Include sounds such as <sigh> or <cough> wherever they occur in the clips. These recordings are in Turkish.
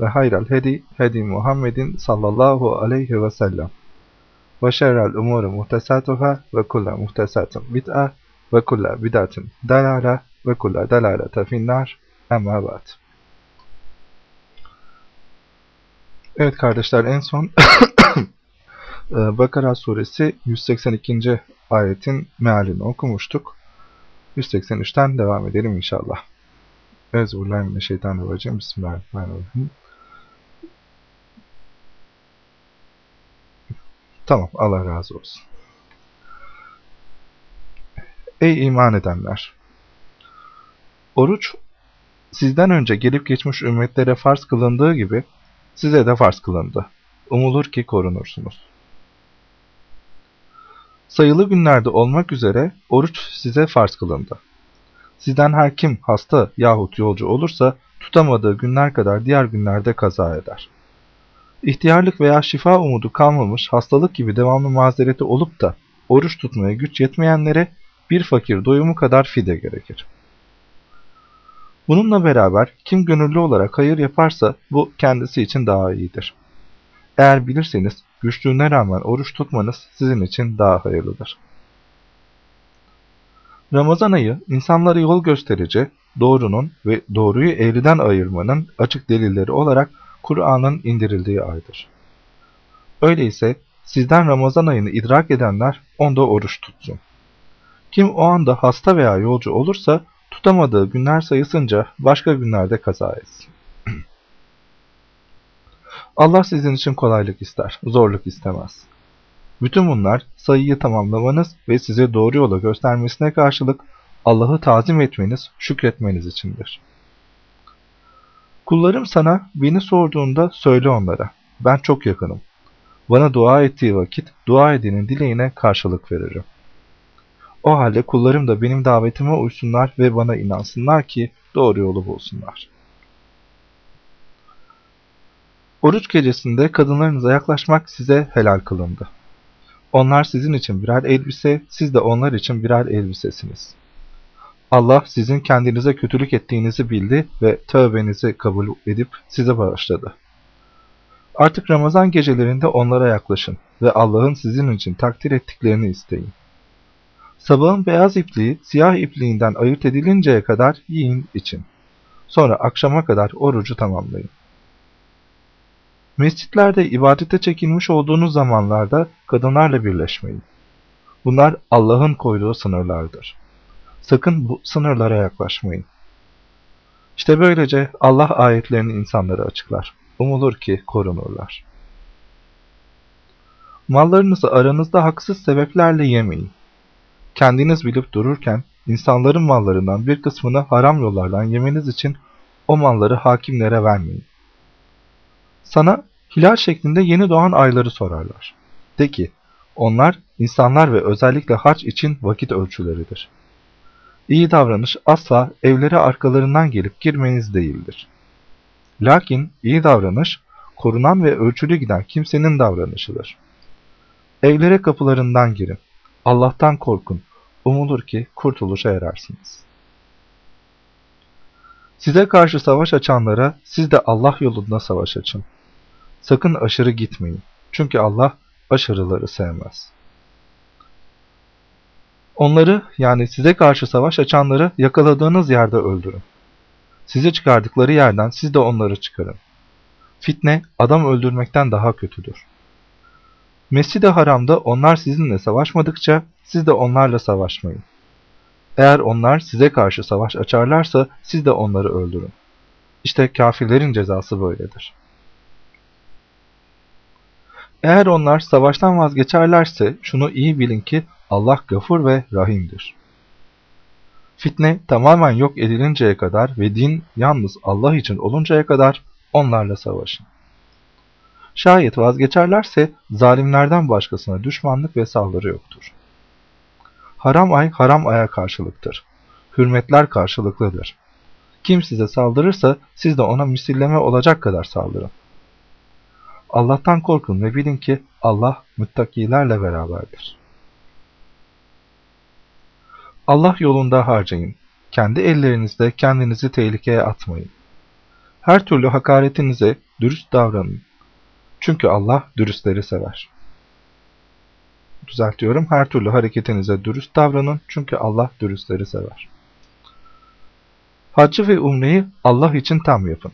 ve hayral hedi hedi Muhammedin sallallahu aleyhi ve sellem. Ve şerrel umuru muhtesatuhâ ve kulle muhtesatun bid'a ve kulle bid'atin dalâle ve kulle dalâlete finnâr. Emma ba'd. Evet kardeşler en son <coughs> Bakara suresi 182. ayetin mealini okumuştuk. 183'ten devam edelim inşallah. Euzubillahimineşşeytanirracim. Bismillahirrahmanirrahim. Tamam, Allah razı olsun. Ey iman edenler! Oruç, sizden önce gelip geçmiş ümmetlere farz kılındığı gibi, size de farz kılındı. Umulur ki korunursunuz. Sayılı günlerde olmak üzere oruç size farz kılındı. Sizden her kim hasta yahut yolcu olursa tutamadığı günler kadar diğer günlerde kaza eder. İhtiyarlık veya şifa umudu kalmamış hastalık gibi devamlı mazereti olup da oruç tutmaya güç yetmeyenlere bir fakir doyumu kadar fide gerekir. Bununla beraber kim gönüllü olarak hayır yaparsa bu kendisi için daha iyidir. Eğer bilirseniz güçlüğüne rağmen oruç tutmanız sizin için daha hayırlıdır. Ramazan ayı insanlara yol gösterici, doğrunun ve doğruyu eğriden ayırmanın açık delilleri olarak Kur'an'ın indirildiği aydır. Öyleyse sizden Ramazan ayını idrak edenler onda oruç tutsun. Kim o anda hasta veya yolcu olursa tutamadığı günler sayısınca başka günlerde kaza etsin. <clears throat> Allah sizin için kolaylık ister, zorluk istemez. Bütün bunlar sayıyı tamamlamanız ve size doğru yola göstermesine karşılık Allah'ı tazim etmeniz, şükretmeniz içindir. Kullarım sana beni sorduğunda söyle onlara, ben çok yakınım. Bana dua ettiği vakit dua edenin dileğine karşılık veririm. O halde kullarım da benim davetime uysunlar ve bana inansınlar ki doğru yolu bulsunlar. Oruç gecesinde kadınlarınıza yaklaşmak size helal kılındı. Onlar sizin için birer elbise, siz de onlar için birer elbisesiniz. Allah sizin kendinize kötülük ettiğinizi bildi ve tövbenizi kabul edip size bağışladı. Artık Ramazan gecelerinde onlara yaklaşın ve Allah'ın sizin için takdir ettiklerini isteyin. Sabahın beyaz ipliği siyah ipliğinden ayırt edilinceye kadar yiyin için. Sonra akşama kadar orucu tamamlayın. Mescitlerde ibadete çekilmiş olduğunuz zamanlarda kadınlarla birleşmeyin. Bunlar Allah'ın koyduğu sınırlardır. Sakın bu sınırlara yaklaşmayın. İşte böylece Allah ayetlerini insanlara açıklar. Umulur ki korunurlar. Mallarınızı aranızda haksız sebeplerle yemeyin. Kendiniz bilip dururken insanların mallarından bir kısmını haram yollardan yemeniz için o malları hakimlere vermeyin. Sana hilal şeklinde yeni doğan ayları sorarlar. De ki, onlar insanlar ve özellikle harç için vakit ölçüleridir. İyi davranış asla evlere arkalarından gelip girmeniz değildir. Lakin iyi davranış, korunan ve ölçülü giden kimsenin davranışıdır. Evlere kapılarından girin. Allah'tan korkun. Umulur ki kurtuluşa erersiniz. Size karşı savaş açanlara siz de Allah yolunda savaş açın. Sakın aşırı gitmeyin. Çünkü Allah aşırıları sevmez. Onları yani size karşı savaş açanları yakaladığınız yerde öldürün. Size çıkardıkları yerden siz de onları çıkarın. Fitne adam öldürmekten daha kötüdür. Mescid-i Haram'da onlar sizinle savaşmadıkça siz de onlarla savaşmayın. Eğer onlar size karşı savaş açarlarsa siz de onları öldürün. İşte kafirlerin cezası böyledir. Eğer onlar savaştan vazgeçerlerse şunu iyi bilin ki Allah gafur ve rahimdir. Fitne tamamen yok edilinceye kadar ve din yalnız Allah için oluncaya kadar onlarla savaşın. Şayet vazgeçerlerse zalimlerden başkasına düşmanlık ve saldırı yoktur. Haram ay haram aya karşılıktır. Hürmetler karşılıklıdır. Kim size saldırırsa siz de ona misilleme olacak kadar saldırın. Allah'tan korkun ve bilin ki Allah müttakilerle beraberdir. Allah yolunda harcayın. Kendi ellerinizle kendinizi tehlikeye atmayın. Her türlü hakaretinize dürüst davranın. Çünkü Allah dürüstleri sever. Düzeltiyorum, her türlü hareketinize dürüst davranın. Çünkü Allah dürüstleri sever. Haccı ve umreyi Allah için tam yapın.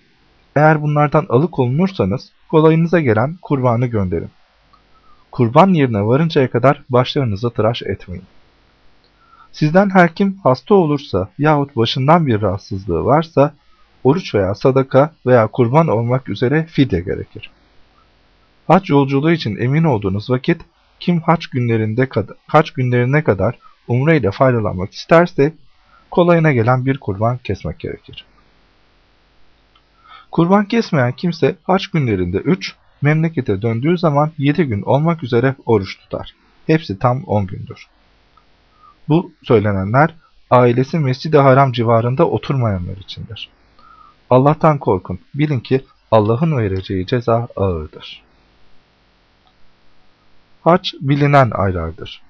Eğer bunlardan alıkolunursanız kolayınıza gelen kurbanı gönderin. Kurban yerine varıncaya kadar başlarınızı tıraş etmeyin. Sizden her kim hasta olursa yahut başından bir rahatsızlığı varsa oruç veya sadaka veya kurban olmak üzere fidye gerekir. Hac yolculuğu için emin olduğunuz vakit kim haç günlerinde haç günlerine kadar umre ile faydalanmak isterse kolayına gelen bir kurban kesmek gerekir. Kurban kesmeyen kimse haç günlerinde 3, memlekete döndüğü zaman 7 gün olmak üzere oruç tutar. Hepsi tam 10 gündür. Bu söylenenler ailesi Mescid-i Haram civarında oturmayanlar içindir. Allah'tan korkun. Bilin ki Allah'ın vereceği ceza ağırdır. Hac bilinen aylardır.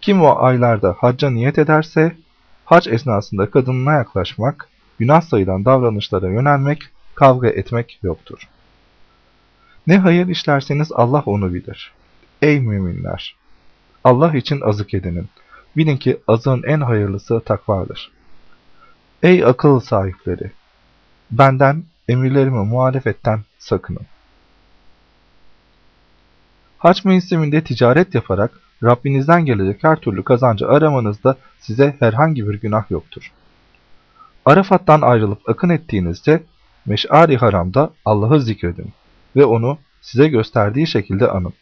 Kim o aylarda hacca niyet ederse, hac esnasında kadınına yaklaşmak, günah sayılan davranışlara yönelmek, kavga etmek yoktur. Ne hayır işlerseniz Allah onu bilir. Ey müminler! Allah için azık edinin. Bilin ki azığın en hayırlısı takvadır. Ey akıl sahipleri! Benden, emirlerime muhalefetten sakının. Haç mevsiminde ticaret yaparak Rabbinizden gelecek her türlü kazancı aramanızda size herhangi bir günah yoktur. Arafat'tan ayrılıp akın ettiğinizde Meş'ari Haram'da Allah'ı zikredin ve onu size gösterdiği şekilde anın.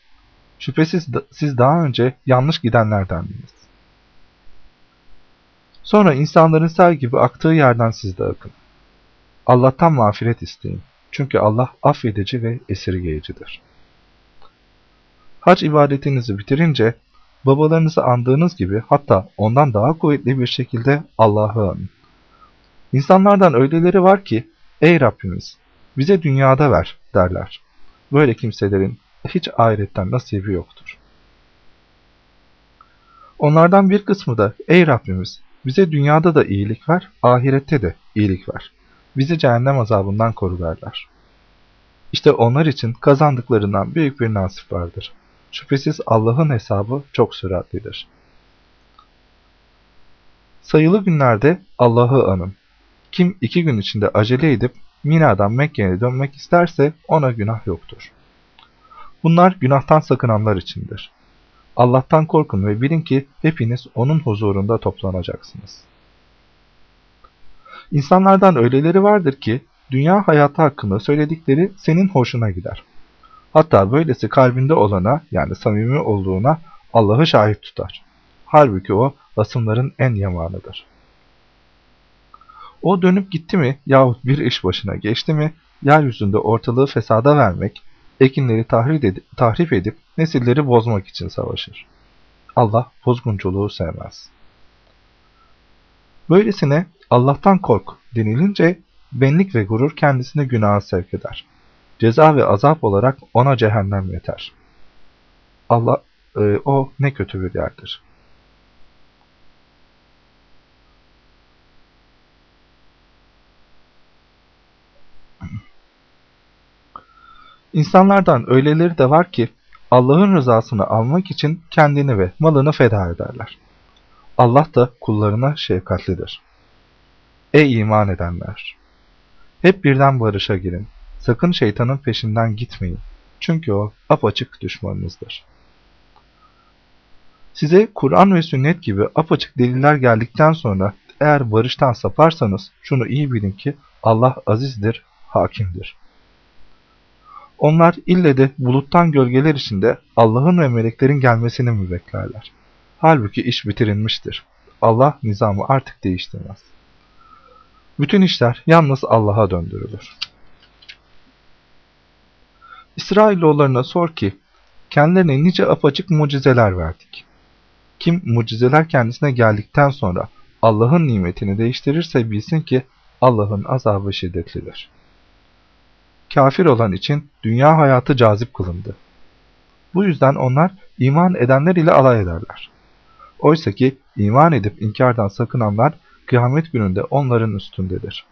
Şüphesiz siz daha önce yanlış gidenlerdendiniz. Sonra insanların sel gibi aktığı yerden siz de akın. Allah'tan mağfiret isteyin. Çünkü Allah affedici ve esirgeyicidir. Hac ibadetinizi bitirince babalarınızı andığınız gibi hatta ondan daha kuvvetli bir şekilde Allah'ı anın. İnsanlardan öyleleri var ki ey Rabbimiz bize dünyada ver derler. Böyle kimselerin hiç ahiretten nasibi yoktur. Onlardan bir kısmı da ey Rabbimiz bize dünyada da iyilik ver, ahirette de iyilik ver. Bizi cehennem azabından koru derler. İşte onlar için kazandıklarından büyük bir nasip vardır. Şüphesiz Allah'ın hesabı çok süratlidir. Sayılı günlerde Allah'ı anın. Kim iki gün içinde acele edip Mina'dan Mekke'ye dönmek isterse ona günah yoktur. Bunlar günahtan sakınanlar içindir. Allah'tan korkun ve bilin ki hepiniz onun huzurunda toplanacaksınız. İnsanlardan öyleleri vardır ki dünya hayatı hakkında söyledikleri senin hoşuna gider. Hatta böylesi kalbinde olana yani samimi olduğuna Allah'ı şahit tutar. Halbuki o asımların en yamanıdır. O dönüp gitti mi yahut bir iş başına geçti mi yeryüzünde ortalığı fesada vermek, ekinleri tahrip edip, nesilleri bozmak için savaşır. Allah bozgunculuğu sevmez. Böylesine Allah'tan kork denilince benlik ve gurur kendisini günaha sevk eder. Ceza ve azap olarak ona cehennem yeter. Allah, e, o ne kötü bir yerdir. İnsanlardan öyleleri de var ki Allah'ın rızasını almak için kendini ve malını feda ederler. Allah da kullarına şefkatlidir. Ey iman edenler! Hep birden barışa girin. Sakın şeytanın peşinden gitmeyin. Çünkü o apaçık düşmanınızdır. Size Kur'an ve sünnet gibi apaçık deliller geldikten sonra eğer barıştan saparsanız şunu iyi bilin ki Allah azizdir, hakimdir. Onlar ille de buluttan gölgeler içinde Allah'ın ve meleklerin gelmesini mi beklerler? Halbuki iş bitirilmiştir. Allah nizamı artık değiştirmez. Bütün işler yalnız Allah'a döndürülür. İsrailoğullarına sor ki, kendilerine nice apaçık mucizeler verdik. Kim mucizeler kendisine geldikten sonra Allah'ın nimetini değiştirirse bilsin ki Allah'ın azabı şiddetlidir. Kafir olan için dünya hayatı cazip kılındı. Bu yüzden onlar iman edenler ile alay ederler. Oysa ki iman edip inkardan sakınanlar kıyamet gününde onların üstündedir.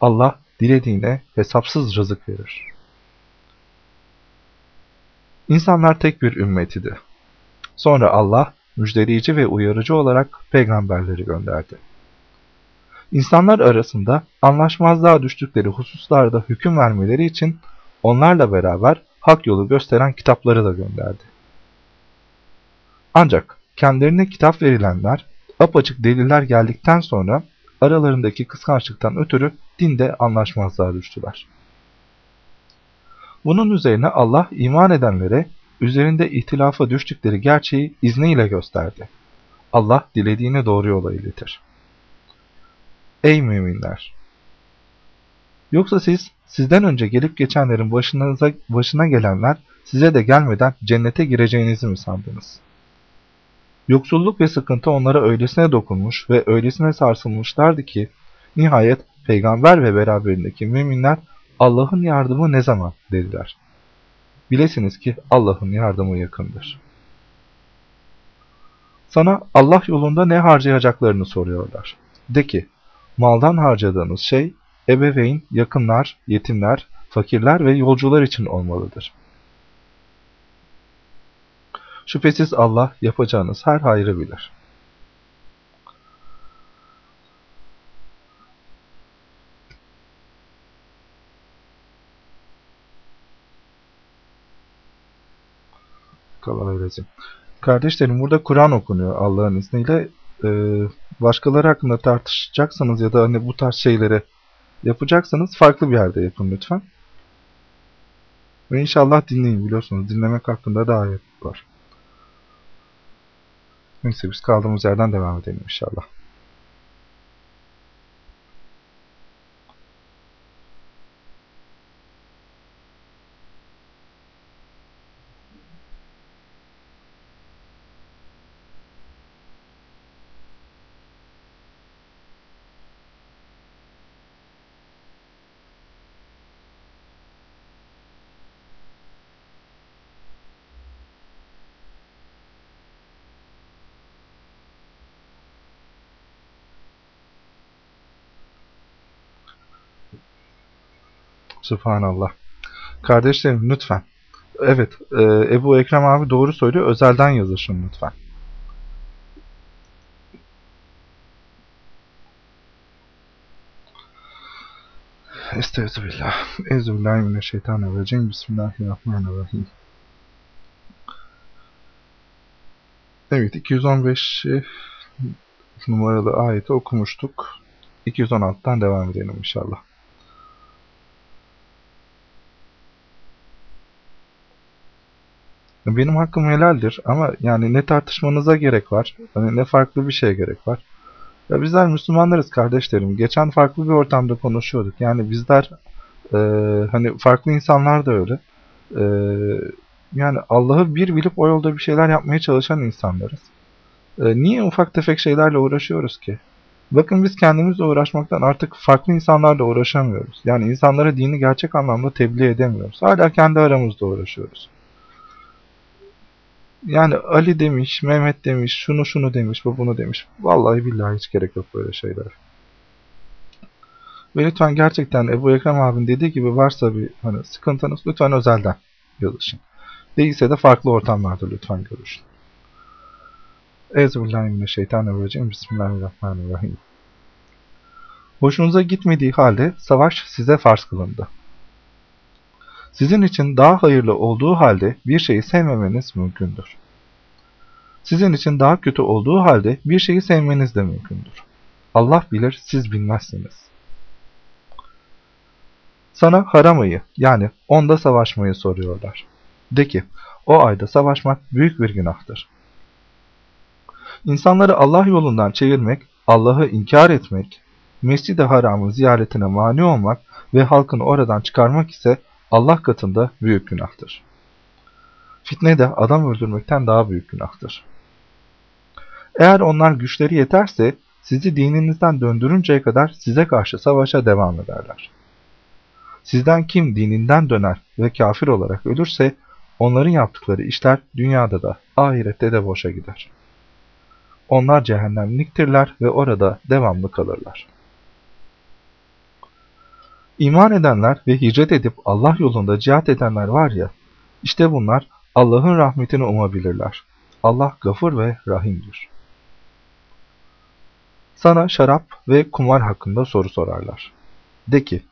Allah dilediğine hesapsız rızık verir. İnsanlar tek bir ümmetiydi. Sonra Allah müjdeleyici ve uyarıcı olarak peygamberleri gönderdi. İnsanlar arasında anlaşmazlığa düştükleri hususlarda hüküm vermeleri için onlarla beraber hak yolu gösteren kitapları da gönderdi. Ancak kendilerine kitap verilenler apaçık deliller geldikten sonra aralarındaki kıskançlıktan ötürü dinde anlaşmazlığa düştüler. Bunun üzerine Allah iman edenlere üzerinde ihtilafa düştükleri gerçeği izniyle gösterdi. Allah dilediğini doğru yola iletir. Ey müminler! Yoksa siz, sizden önce gelip geçenlerin başınıza, başına gelenler size de gelmeden cennete gireceğinizi mi sandınız? Yoksulluk ve sıkıntı onlara öylesine dokunmuş ve öylesine sarsılmışlardı ki, nihayet peygamber ve beraberindeki müminler Allah'ın yardımı ne zaman dediler. Bilesiniz ki Allah'ın yardımı yakındır. Sana Allah yolunda ne harcayacaklarını soruyorlar. De ki, maldan harcadığınız şey, ebeveyn, yakınlar, yetimler, fakirler ve yolcular için olmalıdır. Şüphesiz Allah yapacağınız her hayrı bilir. Kardeşlerim burada Kur'an okunuyor Allah'ın izniyle. Ee, başkaları hakkında tartışacaksanız ya da hani bu tarz şeyleri yapacaksanız farklı bir yerde yapın lütfen. Ve inşallah dinleyin biliyorsunuz. Dinlemek hakkında da ayet var. Neyse biz kaldığımız yerden devam edelim inşallah. Subhanallah. Kardeşlerim lütfen. Evet, e, Ebu Ekrem abi doğru söylüyor. Özelden yazışın lütfen. Estağfirullah. Euzubillahimineşşeytanirracim. Bismillahirrahmanirrahim. Evet, 215 numaralı ayeti okumuştuk. 216'dan devam edelim inşallah. Benim hakkım helaldir ama yani ne tartışmanıza gerek var, hani ne farklı bir şeye gerek var. Ya bizler Müslümanlarız kardeşlerim. Geçen farklı bir ortamda konuşuyorduk. Yani bizler e, hani farklı insanlar da öyle. E, yani Allah'ı bir bilip o yolda bir şeyler yapmaya çalışan insanlarız. E, niye ufak tefek şeylerle uğraşıyoruz ki? Bakın biz kendimizle uğraşmaktan artık farklı insanlarla uğraşamıyoruz. Yani insanlara dini gerçek anlamda tebliğ edemiyoruz. Hala kendi aramızda uğraşıyoruz. Yani Ali demiş, Mehmet demiş, şunu şunu demiş, bu bunu demiş. Vallahi billahi hiç gerek yok böyle şeyler. Ve lütfen gerçekten Ebu Ekrem abin dediği gibi varsa bir hani sıkıntınız lütfen özelden yazışın. Değilse de farklı ortamlarda lütfen görüşün. Euzubillahimineşşeytanirracim. Bismillahirrahmanirrahim. Hoşunuza gitmediği halde savaş size farz kılındı. Sizin için daha hayırlı olduğu halde bir şeyi sevmemeniz mümkündür. Sizin için daha kötü olduğu halde bir şeyi sevmeniz de mümkündür. Allah bilir, siz bilmezsiniz. Sana haram ayı, yani onda savaşmayı soruyorlar. De ki, o ayda savaşmak büyük bir günahtır. İnsanları Allah yolundan çevirmek, Allah'ı inkar etmek, Mescid-i Haram'ın ziyaretine mani olmak ve halkını oradan çıkarmak ise Allah katında büyük günahtır. Fitne de adam öldürmekten daha büyük günahtır. Eğer onlar güçleri yeterse sizi dininizden döndürünceye kadar size karşı savaşa devam ederler. Sizden kim dininden döner ve kafir olarak ölürse onların yaptıkları işler dünyada da ahirette de boşa gider. Onlar cehennemliktirler ve orada devamlı kalırlar. İman edenler ve hicret edip Allah yolunda cihat edenler var ya, işte bunlar Allah'ın rahmetini umabilirler. Allah gafur ve rahimdir. Sana şarap ve kumar hakkında soru sorarlar. De ki,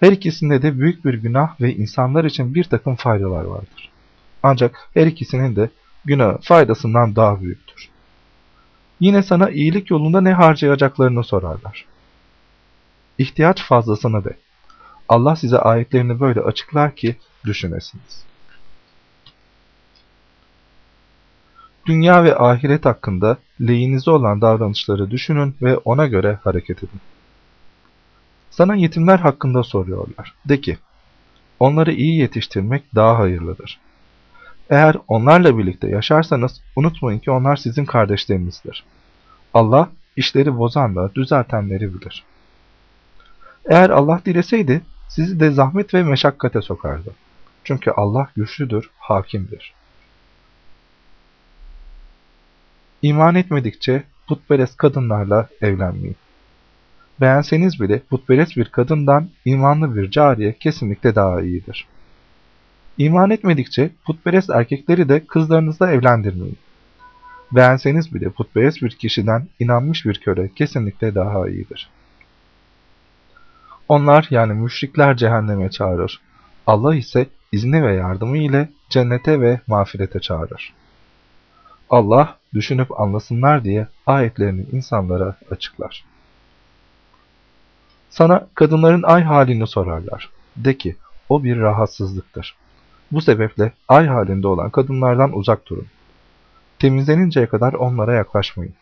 her ikisinde de büyük bir günah ve insanlar için bir takım faydalar vardır. Ancak her ikisinin de günah faydasından daha büyüktür. Yine sana iyilik yolunda ne harcayacaklarını sorarlar. İhtiyaç fazlasını de. Allah size ayetlerini böyle açıklar ki düşünesiniz. Dünya ve ahiret hakkında lehinize olan davranışları düşünün ve ona göre hareket edin. Sana yetimler hakkında soruyorlar. De ki, onları iyi yetiştirmek daha hayırlıdır. Eğer onlarla birlikte yaşarsanız unutmayın ki onlar sizin kardeşlerinizdir. Allah işleri bozanla düzeltenleri bilir. Eğer Allah dileseydi sizi de zahmet ve meşakkate sokardı. Çünkü Allah güçlüdür, hakimdir. İman etmedikçe putperest kadınlarla evlenmeyin. Beğenseniz bile putperest bir kadından imanlı bir cariye kesinlikle daha iyidir. İman etmedikçe putperest erkekleri de kızlarınızla evlendirmeyin. Beğenseniz bile putperest bir kişiden inanmış bir köle kesinlikle daha iyidir. Onlar yani müşrikler cehenneme çağırır. Allah ise izni ve yardımı ile cennete ve mağfirete çağırır. Allah düşünüp anlasınlar diye ayetlerini insanlara açıklar. Sana kadınların ay halini sorarlar. De ki, o bir rahatsızlıktır. Bu sebeple ay halinde olan kadınlardan uzak durun. Temizleninceye kadar onlara yaklaşmayın.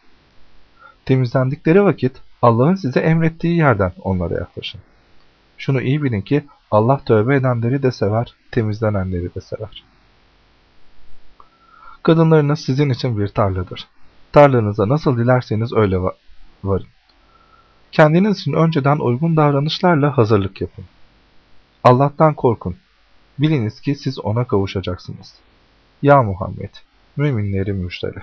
Temizlendikleri vakit Allah'ın size emrettiği yerden onlara yaklaşın. Şunu iyi bilin ki Allah tövbe edenleri de sever, temizlenenleri de sever. Kadınlarınız sizin için bir tarladır. Tarlanıza nasıl dilerseniz öyle varın. Kendiniz için önceden uygun davranışlarla hazırlık yapın. Allah'tan korkun. Biliniz ki siz ona kavuşacaksınız. Ya Muhammed, müminleri müjdele.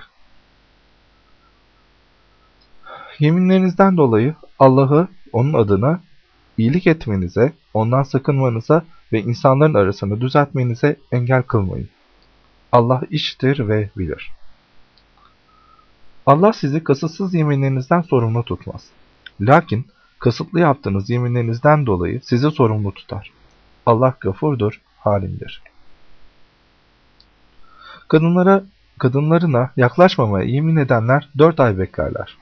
Yeminlerinizden dolayı Allah'ı onun adına iyilik etmenize, ondan sakınmanıza ve insanların arasını düzeltmenize engel kılmayın. Allah iştir ve bilir. Allah sizi kasıtsız yeminlerinizden sorumlu tutmaz. Lakin kasıtlı yaptığınız yeminlerinizden dolayı sizi sorumlu tutar. Allah gafurdur, halimdir. Kadınlara, kadınlarına yaklaşmamaya yemin edenler dört ay beklerler.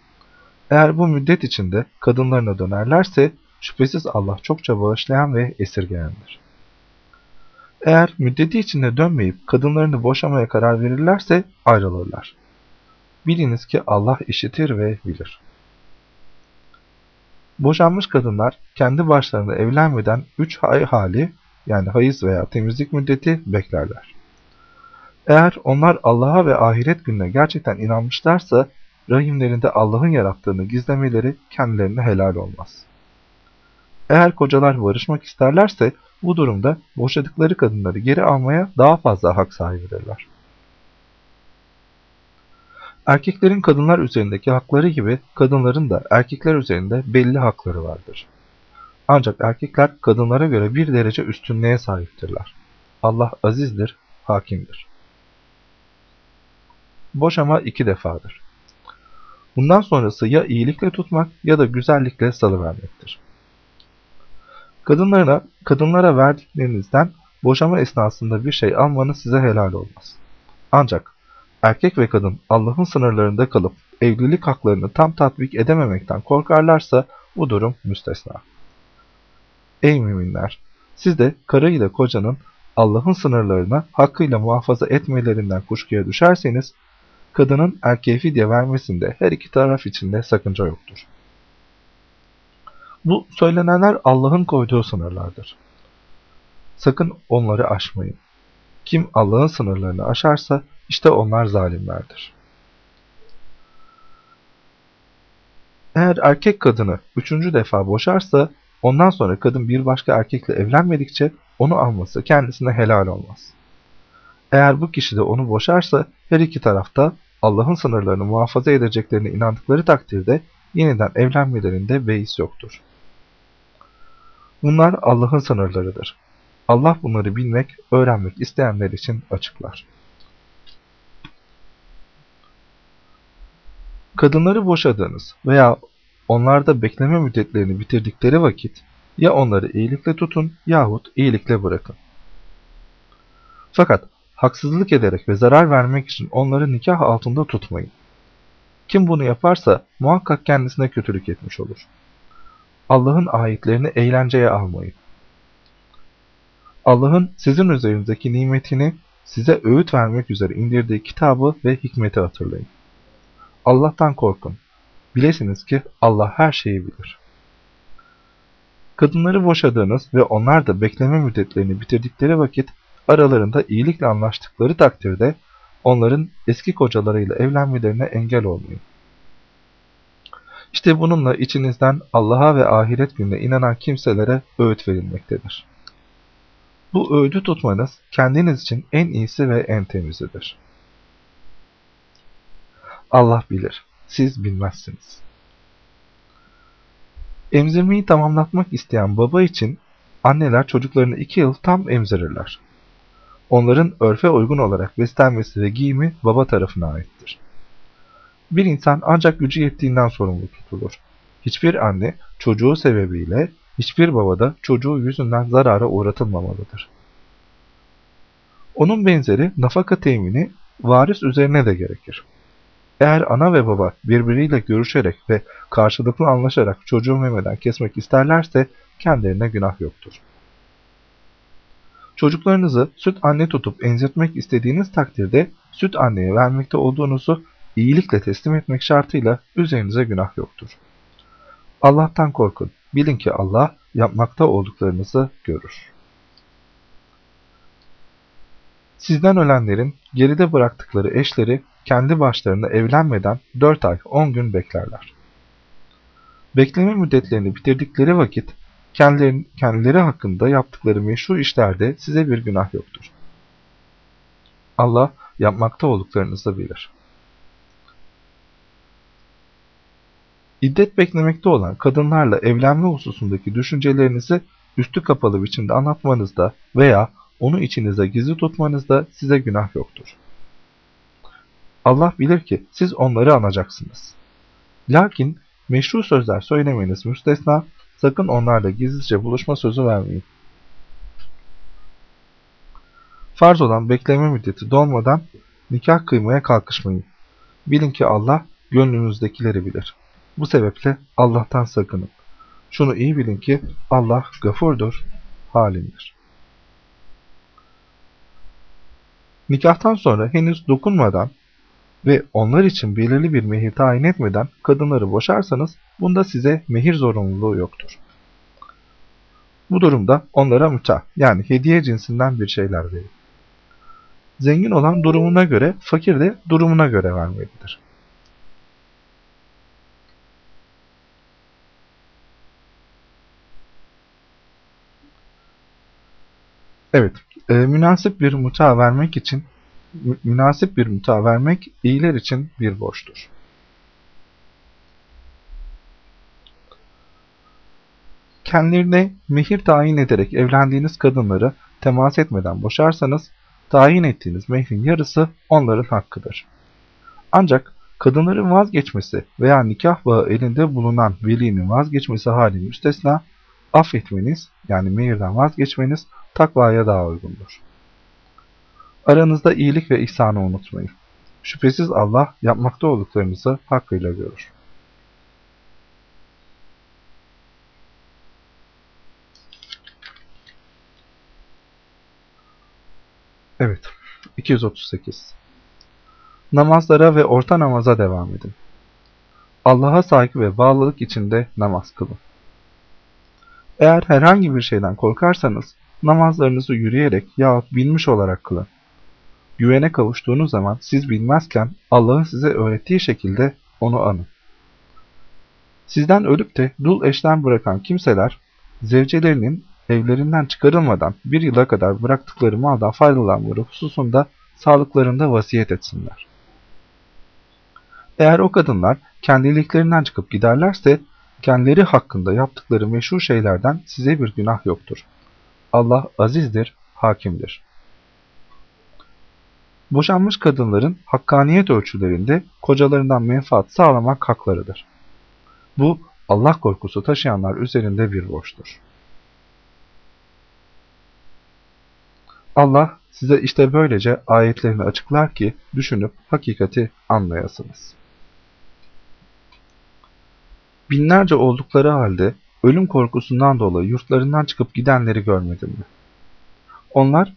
Eğer bu müddet içinde kadınlarına dönerlerse şüphesiz Allah çokça bağışlayan ve esirgeyendir. Eğer müddeti içinde dönmeyip kadınlarını boşamaya karar verirlerse ayrılırlar. Biliniz ki Allah işitir ve bilir. Boşanmış kadınlar kendi başlarına evlenmeden 3 ay hali yani hayız veya temizlik müddeti beklerler. Eğer onlar Allah'a ve ahiret gününe gerçekten inanmışlarsa rahimlerinde Allah'ın yarattığını gizlemeleri kendilerine helal olmaz. Eğer kocalar barışmak isterlerse bu durumda boşadıkları kadınları geri almaya daha fazla hak sahibidirler. Erkeklerin kadınlar üzerindeki hakları gibi kadınların da erkekler üzerinde belli hakları vardır. Ancak erkekler kadınlara göre bir derece üstünlüğe sahiptirler. Allah azizdir, hakimdir. Boşama iki defadır. Bundan sonrası ya iyilikle tutmak ya da güzellikle salıvermektir. Kadınlara, kadınlara verdiklerinizden boşama esnasında bir şey almanız size helal olmaz. Ancak erkek ve kadın Allah'ın sınırlarında kalıp evlilik haklarını tam tatbik edememekten korkarlarsa bu durum müstesna. Ey müminler! Siz de karı ile kocanın Allah'ın sınırlarını hakkıyla muhafaza etmelerinden kuşkuya düşerseniz, kadının erkeğe fidye vermesinde her iki taraf için de sakınca yoktur. Bu söylenenler Allah'ın koyduğu sınırlardır. sakın onları aşmayın. Kim Allah'ın sınırlarını aşarsa işte onlar zalimlerdir. Eğer erkek kadını üçüncü defa boşarsa ondan sonra kadın bir başka erkekle evlenmedikçe onu alması kendisine helal olmaz. Eğer bu kişi de onu boşarsa her iki tarafta Allah'ın sınırlarını muhafaza edeceklerine inandıkları takdirde yeniden evlenmelerinde beis yoktur. Bunlar Allah'ın sınırlarıdır. Allah bunları bilmek, öğrenmek isteyenler için açıklar. Kadınları boşadığınız veya onlarda bekleme müddetlerini bitirdikleri vakit ya onları iyilikle tutun yahut iyilikle bırakın. Fakat haksızlık ederek ve zarar vermek için onları nikah altında tutmayın. Kim bunu yaparsa muhakkak kendisine kötülük etmiş olur. Allah'ın ayetlerini eğlenceye almayın. Allah'ın sizin üzerinizdeki nimetini size öğüt vermek üzere indirdiği kitabı ve hikmeti hatırlayın. Allah'tan korkun. Bilesiniz ki Allah her şeyi bilir. Kadınları boşadığınız ve onlar da bekleme müddetlerini bitirdikleri vakit aralarında iyilikle anlaştıkları takdirde onların eski kocalarıyla evlenmelerine engel olmayın. İşte bununla içinizden Allah'a ve ahiret gününe inanan kimselere öğüt verilmektedir. Bu öğüdü tutmanız kendiniz için en iyisi ve en temizidir. Allah bilir, siz bilmezsiniz. Emzirmeyi tamamlatmak isteyen baba için anneler çocuklarını iki yıl tam emzirirler. Onların örfe uygun olarak beslenmesi ve giyimi baba tarafına aittir. Bir insan ancak gücü yettiğinden sorumlu tutulur. Hiçbir anne çocuğu sebebiyle, hiçbir baba da çocuğu yüzünden zarara uğratılmamalıdır. Onun benzeri nafaka temini varis üzerine de gerekir. Eğer ana ve baba birbiriyle görüşerek ve karşılıklı anlaşarak çocuğu memeden kesmek isterlerse kendilerine günah yoktur. Çocuklarınızı süt anne tutup emzirtmek istediğiniz takdirde süt anneye vermekte olduğunuzu iyilikle teslim etmek şartıyla üzerinize günah yoktur. Allah'tan korkun. Bilin ki Allah yapmakta olduklarınızı görür. Sizden ölenlerin geride bıraktıkları eşleri kendi başlarına evlenmeden 4 ay 10 gün beklerler. Bekleme müddetlerini bitirdikleri vakit kendileri, kendileri hakkında yaptıkları meşru işlerde size bir günah yoktur. Allah yapmakta olduklarınızı bilir. İddet beklemekte olan kadınlarla evlenme hususundaki düşüncelerinizi üstü kapalı biçimde anlatmanızda veya onu içinize gizli tutmanızda size günah yoktur. Allah bilir ki siz onları anacaksınız. Lakin meşru sözler söylemeniz müstesna, sakın onlarla gizlice buluşma sözü vermeyin. Farz olan bekleme müddeti dolmadan nikah kıymaya kalkışmayın. Bilin ki Allah gönlünüzdekileri bilir. Bu sebeple Allah'tan sakının. Şunu iyi bilin ki Allah gafurdur, halimdir. Nikahtan sonra henüz dokunmadan ve onlar için belirli bir mehir tayin etmeden kadınları boşarsanız bunda size mehir zorunluluğu yoktur. Bu durumda onlara müta yani hediye cinsinden bir şeyler verin. Zengin olan durumuna göre, fakir de durumuna göre vermelidir. Evet, e, münasip bir muta vermek için münasip bir muta vermek iyiler için bir borçtur. Kendilerine mehir tayin ederek evlendiğiniz kadınları temas etmeden boşarsanız, tayin ettiğiniz mehrin yarısı onların hakkıdır. Ancak kadınların vazgeçmesi veya nikah bağı elinde bulunan velinin vazgeçmesi hali müstesna, affetmeniz yani mehirden vazgeçmeniz takvaya daha uygundur. Aranızda iyilik ve ihsanı unutmayın. Şüphesiz Allah yapmakta olduklarınızı hakkıyla görür. Evet, 238 Namazlara ve orta namaza devam edin. Allah'a saygı ve bağlılık içinde namaz kılın. Eğer herhangi bir şeyden korkarsanız Namazlarınızı yürüyerek yahut bilmiş olarak kılın. Güvene kavuştuğunuz zaman siz bilmezken Allah'ın size öğrettiği şekilde onu anın. Sizden ölüp de dul eşten bırakan kimseler, zevcelerinin evlerinden çıkarılmadan bir yıla kadar bıraktıkları maldan faydalanmaları hususunda sağlıklarında vasiyet etsinler. Eğer o kadınlar kendiliklerinden çıkıp giderlerse, kendileri hakkında yaptıkları meşhur şeylerden size bir günah yoktur. Allah azizdir, hakimdir. Boşanmış kadınların hakkaniyet ölçülerinde kocalarından menfaat sağlamak haklarıdır. Bu Allah korkusu taşıyanlar üzerinde bir borçtur. Allah size işte böylece ayetlerini açıklar ki düşünüp hakikati anlayasınız. Binlerce oldukları halde ölüm korkusundan dolayı yurtlarından çıkıp gidenleri görmedin mi? Onlar,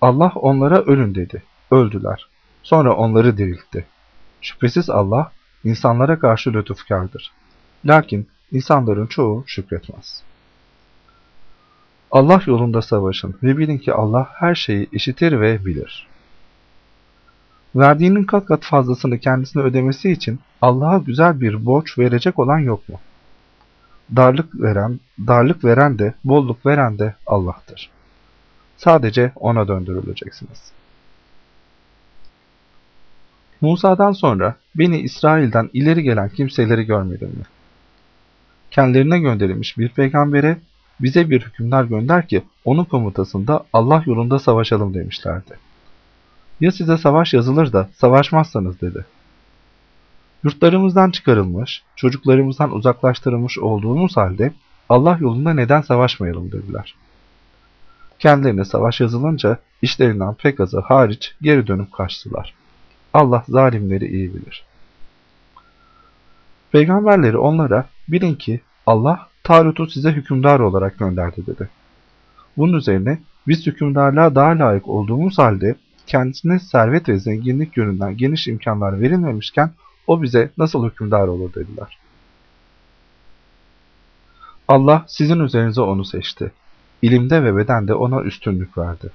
Allah onlara ölün dedi. Öldüler. Sonra onları diriltti. Şüphesiz Allah insanlara karşı lütufkardır. Lakin insanların çoğu şükretmez. Allah yolunda savaşın ve bilin ki Allah her şeyi işitir ve bilir. Verdiğinin kat kat fazlasını kendisine ödemesi için Allah'a güzel bir borç verecek olan yok mu? Darlık veren, darlık veren de, bolluk veren de Allah'tır. Sadece O'na döndürüleceksiniz. Musa'dan sonra Beni İsrail'den ileri gelen kimseleri görmedin mi? Kendilerine gönderilmiş bir peygambere bize bir hükümdar gönder ki onun komutasında Allah yolunda savaşalım demişlerdi. Ya size savaş yazılır da savaşmazsanız dedi. Yurtlarımızdan çıkarılmış, çocuklarımızdan uzaklaştırılmış olduğumuz halde Allah yolunda neden savaşmayalım dediler. Kendilerine savaş yazılınca işlerinden pek azı hariç geri dönüp kaçtılar. Allah zalimleri iyi bilir. Peygamberleri onlara bilin ki Allah Talut'u size hükümdar olarak gönderdi dedi. Bunun üzerine biz hükümdarlığa daha layık olduğumuz halde kendisine servet ve zenginlik yönünden geniş imkanlar verilmemişken o bize nasıl hükümdar olur dediler. Allah sizin üzerinize onu seçti. İlimde ve bedende ona üstünlük verdi.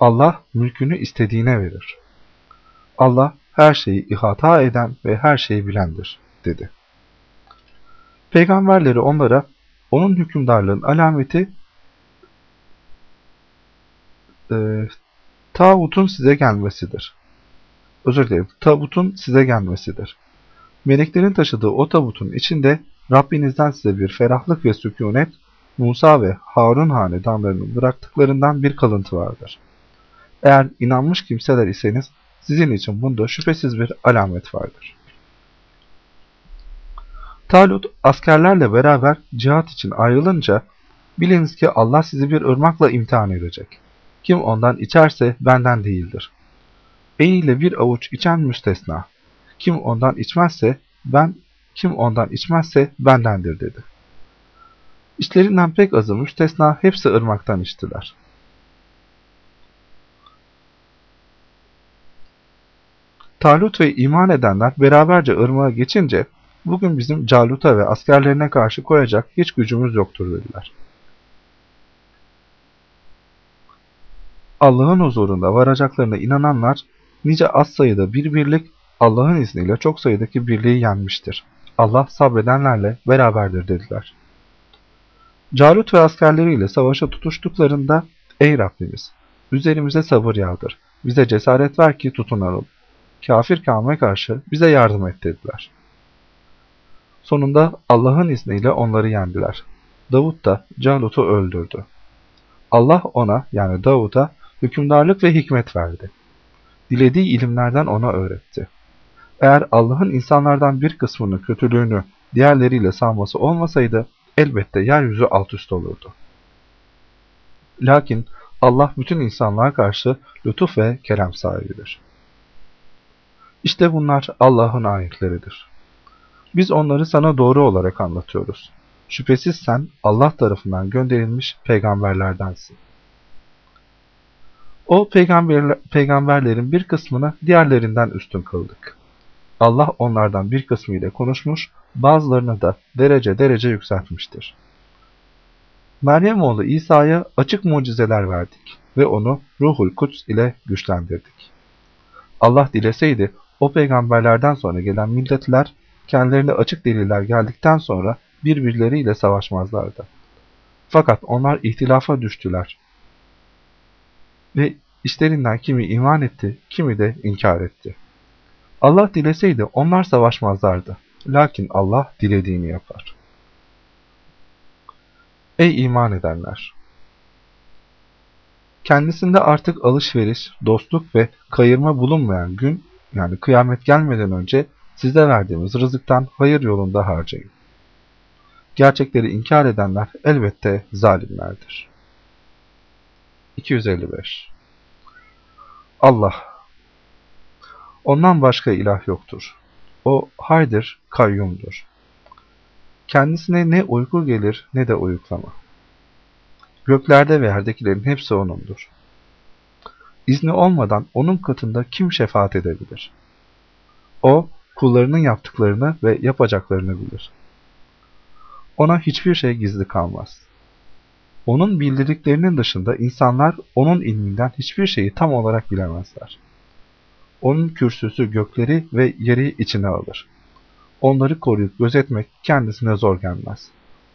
Allah mülkünü istediğine verir. Allah her şeyi ihata eden ve her şeyi bilendir, dedi. Peygamberleri onlara onun hükümdarlığın alameti e, tağutun size gelmesidir. Özür dilerim, tabutun size gelmesidir. Meleklerin taşıdığı o tabutun içinde Rabbinizden size bir ferahlık ve sükunet, Musa ve Harun hanedanlarının bıraktıklarından bir kalıntı vardır. Eğer inanmış kimseler iseniz, sizin için bunda şüphesiz bir alamet vardır. Talut askerlerle beraber cihat için ayrılınca biliniz ki Allah sizi bir ırmakla imtihan edecek. Kim ondan içerse benden değildir. Beyiyle bir avuç içen müstesna. Kim ondan içmezse ben kim ondan içmezse bendendir dedi. İşlerinden pek azı müstesna hepsi ırmaktan içtiler. Talut ve iman edenler beraberce ırmağa geçince bugün bizim Calut'a ve askerlerine karşı koyacak hiç gücümüz yoktur dediler. Allah'ın huzurunda varacaklarına inananlar nice az sayıda bir birlik Allah'ın izniyle çok sayıdaki birliği yenmiştir. Allah sabredenlerle beraberdir dediler. Calut ve askerleriyle savaşa tutuştuklarında ey Rabbimiz üzerimize sabır yağdır, bize cesaret ver ki tutunalım. Kafir kavme karşı bize yardım et dediler. Sonunda Allah'ın izniyle onları yendiler. Davut da Calut'u öldürdü. Allah ona yani Davut'a hükümdarlık ve hikmet verdi. Dilediği ilimlerden ona öğretti. Eğer Allah'ın insanlardan bir kısmının kötülüğünü diğerleriyle sağması olmasaydı elbette yeryüzü alt üst olurdu. Lakin Allah bütün insanlığa karşı lütuf ve kerem sahibidir. İşte bunlar Allah'ın ayetleridir. Biz onları sana doğru olarak anlatıyoruz. Şüphesiz sen Allah tarafından gönderilmiş peygamberlerdensin. O peygamberler, peygamberlerin bir kısmını diğerlerinden üstün kıldık. Allah onlardan bir kısmı ile konuşmuş, bazılarını da derece derece yükseltmiştir. Meryem oğlu İsa'ya açık mucizeler verdik ve onu Ruhul Kuds ile güçlendirdik. Allah dileseydi o peygamberlerden sonra gelen milletler kendilerine açık deliller geldikten sonra birbirleriyle savaşmazlardı. Fakat onlar ihtilafa düştüler. Ve işlerinden kimi iman etti, kimi de inkar etti. Allah dileseydi onlar savaşmazlardı. Lakin Allah dilediğini yapar. Ey iman edenler! Kendisinde artık alışveriş, dostluk ve kayırma bulunmayan gün, yani kıyamet gelmeden önce size verdiğimiz rızıktan hayır yolunda harcayın. Gerçekleri inkar edenler elbette zalimlerdir. 255 Allah Ondan başka ilah yoktur. O haydır, kayyumdur. Kendisine ne uyku gelir ne de uyuklama. Göklerde ve yerdekilerin hepsi O'nundur. İzni olmadan O'nun katında kim şefaat edebilir? O, kullarının yaptıklarını ve yapacaklarını bilir. Ona hiçbir şey gizli kalmaz. Onun bildirdiklerinin dışında insanlar onun ilminden hiçbir şeyi tam olarak bilemezler. Onun kürsüsü gökleri ve yeri içine alır. Onları koruyup gözetmek kendisine zor gelmez.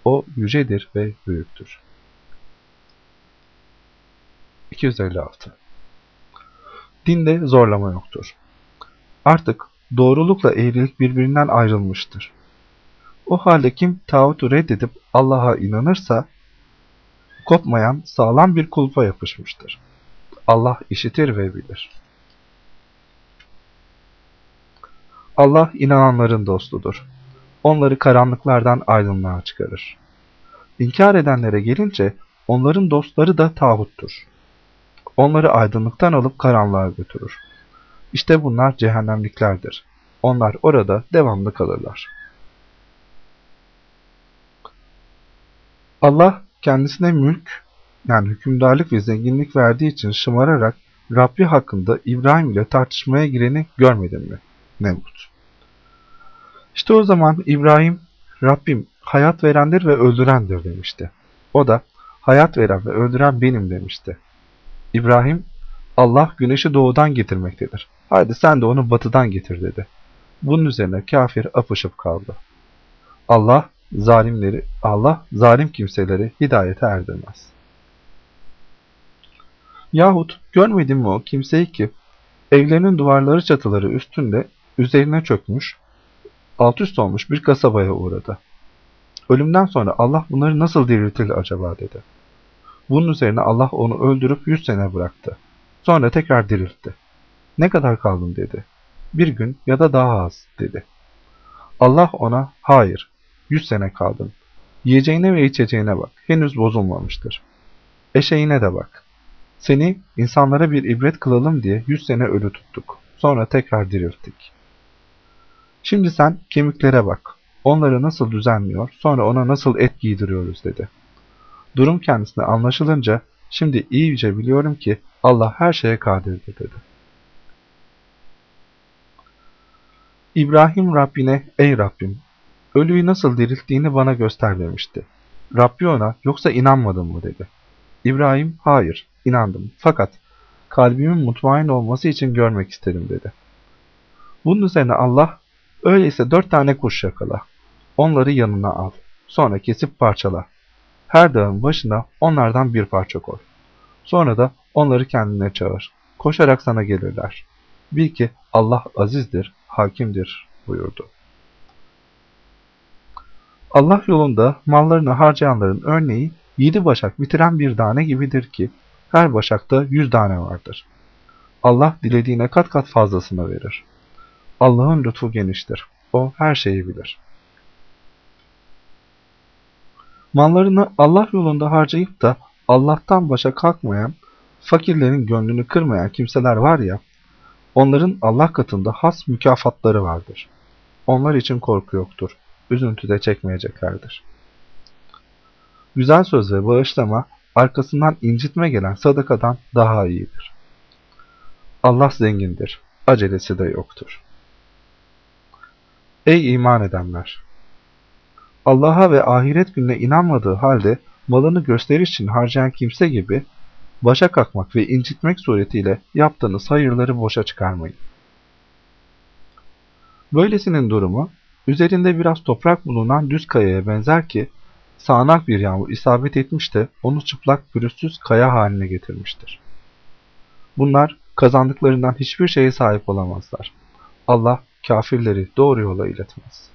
O yücedir ve büyüktür. 256 Dinde zorlama yoktur. Artık doğrulukla eğrilik birbirinden ayrılmıştır. O halde kim tağutu reddedip Allah'a inanırsa, kopmayan sağlam bir kulpa yapışmıştır. Allah işitir ve bilir. Allah inananların dostudur. Onları karanlıklardan aydınlığa çıkarır. İnkar edenlere gelince onların dostları da tağuttur. Onları aydınlıktan alıp karanlığa götürür. İşte bunlar cehennemliklerdir. Onlar orada devamlı kalırlar. Allah kendisine mülk, yani hükümdarlık ve zenginlik verdiği için şımararak Rabbi hakkında İbrahim ile tartışmaya gireni görmedin mi? Nemrut. İşte o zaman İbrahim, Rabbim hayat verendir ve öldürendir demişti. O da hayat veren ve öldüren benim demişti. İbrahim, Allah güneşi doğudan getirmektedir. Haydi sen de onu batıdan getir dedi. Bunun üzerine kafir apışıp kaldı. Allah zalimleri, Allah zalim kimseleri hidayete erdirmez. Yahut görmedin mi o kimseyi ki evlerinin duvarları çatıları üstünde üzerine çökmüş, alt üst olmuş bir kasabaya uğradı. Ölümden sonra Allah bunları nasıl diriltir acaba dedi. Bunun üzerine Allah onu öldürüp yüz sene bıraktı. Sonra tekrar diriltti. Ne kadar kaldın dedi. Bir gün ya da daha az dedi. Allah ona hayır yüz sene kaldın. Yiyeceğine ve içeceğine bak. Henüz bozulmamıştır. Eşeğine de bak. Seni insanlara bir ibret kılalım diye yüz sene ölü tuttuk. Sonra tekrar dirilttik. Şimdi sen kemiklere bak. Onları nasıl düzenliyor, sonra ona nasıl et giydiriyoruz dedi. Durum kendisine anlaşılınca şimdi iyice biliyorum ki Allah her şeye kadirdir dedi. İbrahim Rabbine ey Rabbim ölüyü nasıl dirilttiğini bana göster demişti. Rabbi ona yoksa inanmadın mı dedi. İbrahim hayır inandım fakat kalbimin mutmain olması için görmek isterim dedi. Bunun üzerine Allah öyleyse dört tane kuş yakala. Onları yanına al. Sonra kesip parçala. Her dağın başına onlardan bir parça koy. Sonra da onları kendine çağır. Koşarak sana gelirler. Bil ki Allah azizdir, hakimdir buyurdu. Allah yolunda mallarını harcayanların örneği yedi başak bitiren bir tane gibidir ki her başakta yüz tane vardır. Allah dilediğine kat kat fazlasını verir. Allah'ın lütfu geniştir. O her şeyi bilir. Mallarını Allah yolunda harcayıp da Allah'tan başa kalkmayan, fakirlerin gönlünü kırmayan kimseler var ya, onların Allah katında has mükafatları vardır. Onlar için korku yoktur, üzüntü de çekmeyeceklerdir. Güzel söz ve bağışlama, arkasından incitme gelen sadakadan daha iyidir. Allah zengindir, acelesi de yoktur. Ey iman edenler! Allah'a ve ahiret gününe inanmadığı halde malını gösteriş için harcayan kimse gibi başa kalkmak ve incitmek suretiyle yaptığınız hayırları boşa çıkarmayın. Böylesinin durumu, üzerinde biraz toprak bulunan düz kayaya benzer ki, sağanak bir yağmur isabet etmiş de onu çıplak pürüzsüz kaya haline getirmiştir. Bunlar kazandıklarından hiçbir şeye sahip olamazlar. Allah kafirleri doğru yola iletmez.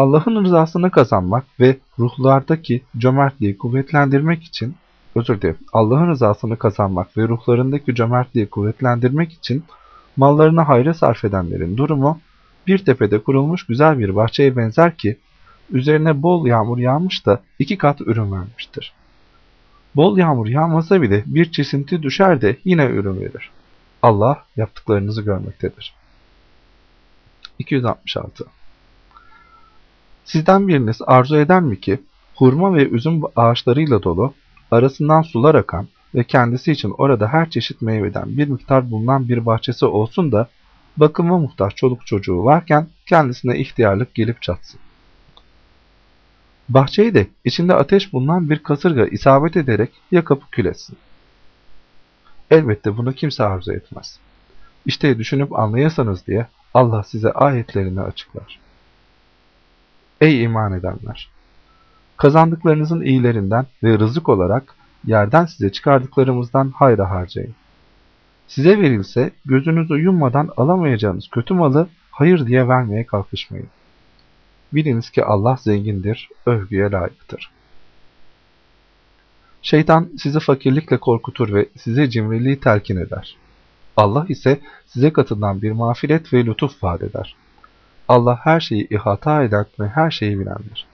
Allah'ın rızasını kazanmak ve ruhlardaki cömertliği kuvvetlendirmek için, özür dilerim, Allah'ın rızasını kazanmak ve ruhlarındaki cömertliği kuvvetlendirmek için mallarını hayra sarf edenlerin durumu, bir tepede kurulmuş güzel bir bahçeye benzer ki, üzerine bol yağmur yağmış da iki kat ürün vermiştir. Bol yağmur yağmasa bile bir çisinti düşer de yine ürün verir. Allah yaptıklarınızı görmektedir. 266 Sizden biriniz arzu eder mi ki, hurma ve üzüm ağaçlarıyla dolu, arasından sular akan ve kendisi için orada her çeşit meyveden bir miktar bulunan bir bahçesi olsun da, bakıma muhtaç çoluk çocuğu varken kendisine ihtiyarlık gelip çatsın. Bahçeyi de içinde ateş bulunan bir kasırga isabet ederek yakıp kül etsin. Elbette bunu kimse arzu etmez. İşte düşünüp anlayasanız diye Allah size ayetlerini açıklar. Ey iman edenler! Kazandıklarınızın iyilerinden ve rızık olarak yerden size çıkardıklarımızdan hayra harcayın. Size verilse gözünüzü yummadan alamayacağınız kötü malı hayır diye vermeye kalkışmayın. Biliniz ki Allah zengindir, övgüye layıktır. Şeytan sizi fakirlikle korkutur ve size cimriliği telkin eder. Allah ise size katından bir mağfiret ve lütuf vaat eder. Allah her şeyi ihata eden ve her şeyi bilendir.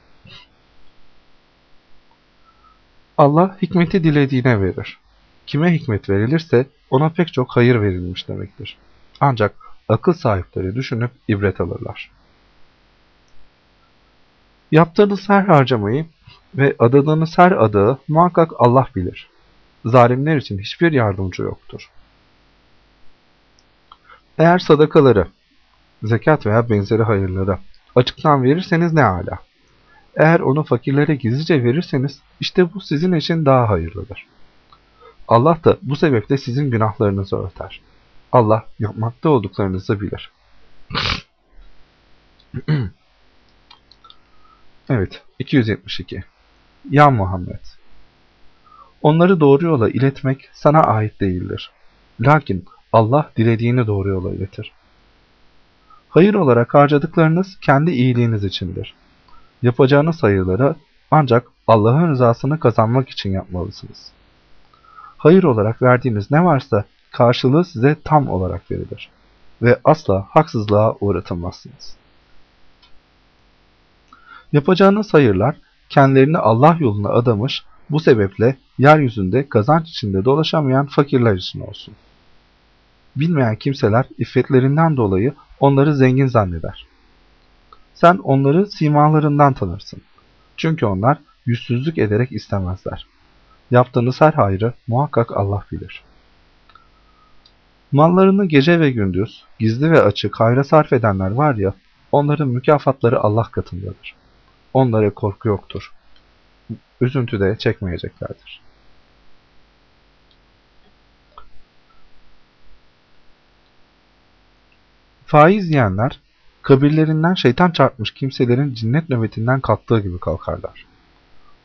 Allah hikmeti dilediğine verir. Kime hikmet verilirse ona pek çok hayır verilmiş demektir. Ancak akıl sahipleri düşünüp ibret alırlar. Yaptığınız her harcamayı ve adadığınız her adağı muhakkak Allah bilir. Zalimler için hiçbir yardımcı yoktur. Eğer sadakaları, zekat veya benzeri hayırları açıktan verirseniz ne ala. Eğer onu fakirlere gizlice verirseniz işte bu sizin için daha hayırlıdır. Allah da bu sebeple sizin günahlarınızı örter. Allah yapmakta olduklarınızı bilir. <clears throat> evet, 272. Ya Muhammed! Onları doğru yola iletmek sana ait değildir. Lakin Allah dilediğini doğru yola iletir. Hayır olarak harcadıklarınız kendi iyiliğiniz içindir. Yapacağınız hayırları ancak Allah'ın rızasını kazanmak için yapmalısınız. Hayır olarak verdiğiniz ne varsa karşılığı size tam olarak verilir ve asla haksızlığa uğratılmazsınız. Yapacağınız hayırlar kendilerini Allah yoluna adamış, bu sebeple yeryüzünde kazanç içinde dolaşamayan fakirler için olsun. Bilmeyen kimseler iffetlerinden dolayı onları zengin zanneder. Sen onları simalarından tanırsın. Çünkü onlar yüzsüzlük ederek istemezler. Yaptığınız her hayrı muhakkak Allah bilir. Mallarını gece ve gündüz, gizli ve açık hayra sarf edenler var ya, onların mükafatları Allah katındadır. Onlara korku yoktur. Üzüntü de çekmeyeceklerdir. Faiz yiyenler, kabirlerinden şeytan çarpmış kimselerin cinnet nöbetinden kalktığı gibi kalkarlar.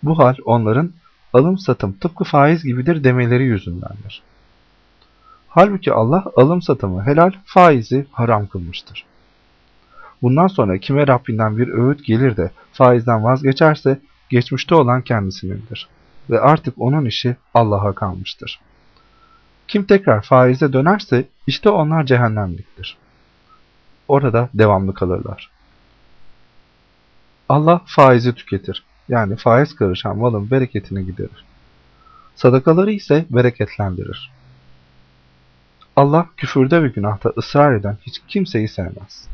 Bu hal onların alım satım tıpkı faiz gibidir demeleri yüzündendir. Halbuki Allah alım satımı helal, faizi haram kılmıştır. Bundan sonra kime Rabbinden bir öğüt gelir de faizden vazgeçerse geçmişte olan kendisinindir. Ve artık onun işi Allah'a kalmıştır. Kim tekrar faize dönerse işte onlar cehennemliktir. Orada devamlı kalırlar. Allah faizi tüketir. Yani faiz karışan malın bereketini giderir. Sadakaları ise bereketlendirir. Allah küfürde ve günahta ısrar eden hiç kimseyi sevmez.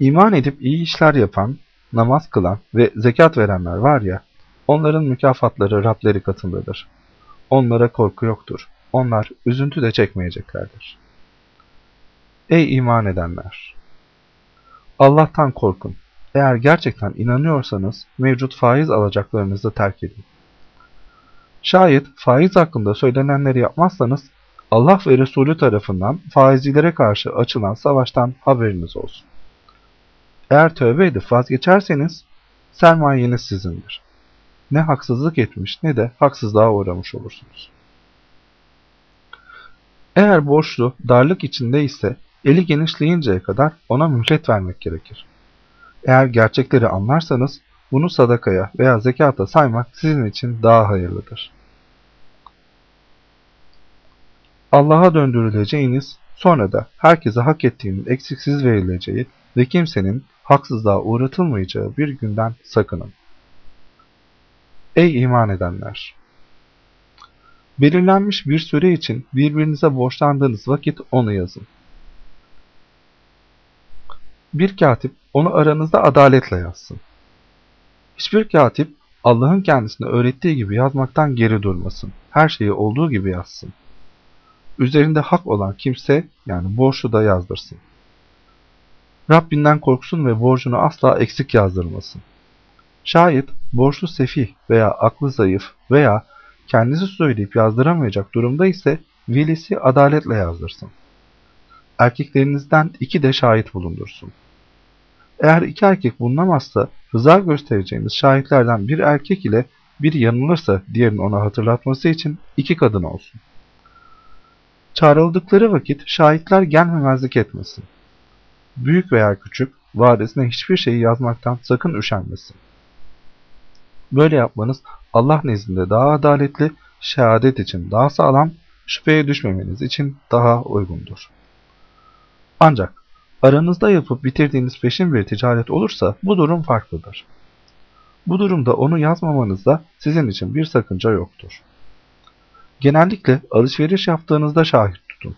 İman edip iyi işler yapan, namaz kılan ve zekat verenler var ya, onların mükafatları Rableri katındadır. Onlara korku yoktur. Onlar üzüntü de çekmeyeceklerdir. Ey iman edenler! Allah'tan korkun. Eğer gerçekten inanıyorsanız mevcut faiz alacaklarınızı terk edin. Şayet faiz hakkında söylenenleri yapmazsanız Allah ve Resulü tarafından faizcilere karşı açılan savaştan haberiniz olsun. Eğer tövbe edip vazgeçerseniz sermayeniz sizindir. Ne haksızlık etmiş ne de haksızlığa uğramış olursunuz. Eğer borçlu darlık içinde ise eli genişleyinceye kadar ona mühlet vermek gerekir. Eğer gerçekleri anlarsanız bunu sadakaya veya zekata saymak sizin için daha hayırlıdır. Allah'a döndürüleceğiniz, sonra da herkese hak ettiğinin eksiksiz verileceği ve kimsenin haksızlığa uğratılmayacağı bir günden sakının. Ey iman edenler! Belirlenmiş bir süre için birbirinize borçlandığınız vakit onu yazın. Bir katip onu aranızda adaletle yazsın. Hiçbir katip Allah'ın kendisine öğrettiği gibi yazmaktan geri durmasın. Her şeyi olduğu gibi yazsın. Üzerinde hak olan kimse yani borçlu da yazdırsın. Rabbinden korksun ve borcunu asla eksik yazdırmasın. Şayet borçlu sefih veya aklı zayıf veya kendisi söyleyip yazdıramayacak durumda ise velisi adaletle yazdırsın. Erkeklerinizden iki de şahit bulundursun. Eğer iki erkek bulunamazsa rıza göstereceğimiz şahitlerden bir erkek ile bir yanılırsa diğerinin ona hatırlatması için iki kadın olsun. Çağrıldıkları vakit şahitler gelmemezlik etmesin. Büyük veya küçük, vadesine hiçbir şeyi yazmaktan sakın üşenmesin. Böyle yapmanız Allah nezdinde daha adaletli, şehadet için daha sağlam, şüpheye düşmemeniz için daha uygundur. Ancak aranızda yapıp bitirdiğiniz peşin bir ticaret olursa bu durum farklıdır. Bu durumda onu yazmamanızda sizin için bir sakınca yoktur. Genellikle alışveriş yaptığınızda şahit tutun.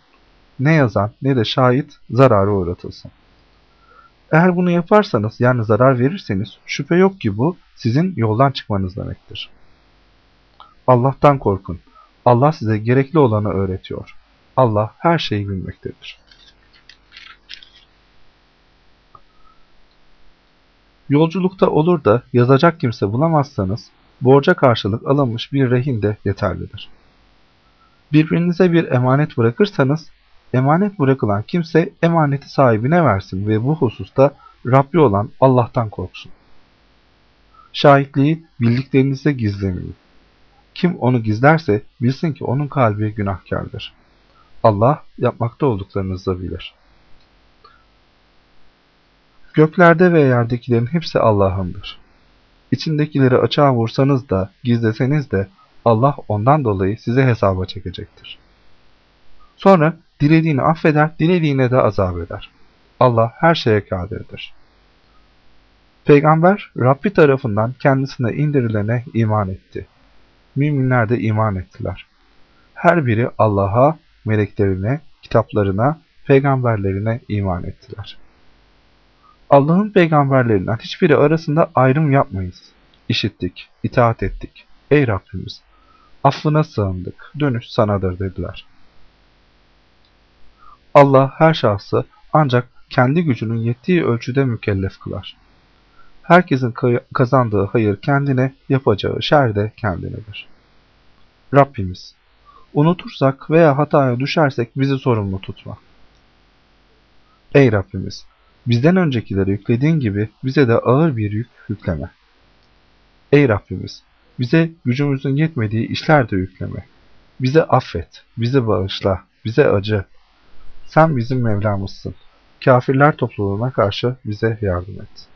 Ne yazan ne de şahit zarara uğratılsın. Eğer bunu yaparsanız yani zarar verirseniz şüphe yok ki bu sizin yoldan çıkmanız demektir. Allah'tan korkun. Allah size gerekli olanı öğretiyor. Allah her şeyi bilmektedir. Yolculukta olur da yazacak kimse bulamazsanız borca karşılık alınmış bir rehin de yeterlidir. Birbirinize bir emanet bırakırsanız emanet bırakılan kimse emaneti sahibine versin ve bu hususta Rabbi olan Allah'tan korksun. Şahitliği bildiklerinizde gizlemeyin. Kim onu gizlerse bilsin ki onun kalbi günahkardır. Allah yapmakta olduklarınızı bilir. Göklerde ve yerdekilerin hepsi Allah'ındır. İçindekileri açığa vursanız da, gizleseniz de Allah ondan dolayı size hesaba çekecektir. Sonra dilediğini affeder, dilediğine de azap eder. Allah her şeye kadirdir. Peygamber Rabbi tarafından kendisine indirilene iman etti. Müminler de iman ettiler. Her biri Allah'a, meleklerine, kitaplarına, peygamberlerine iman ettiler. Allah'ın peygamberlerinden hiçbiri arasında ayrım yapmayız. İşittik, itaat ettik. Ey Rabbimiz! Affına sığındık, dönüş sanadır dediler. Allah her şahsı ancak kendi gücünün yettiği ölçüde mükellef kılar. Herkesin kazandığı hayır kendine, yapacağı şer de kendinedir. Rabbimiz, unutursak veya hataya düşersek bizi sorumlu tutma. Ey Rabbimiz, bizden öncekileri yüklediğin gibi bize de ağır bir yük yükleme. Ey Rabbimiz, bize gücümüzün yetmediği işler de yükleme. Bize affet, bizi bağışla, bize acı. Sen bizim Mevlamızsın. Kafirler topluluğuna karşı bize yardım et.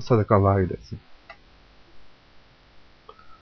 Sadakallahu eylesin.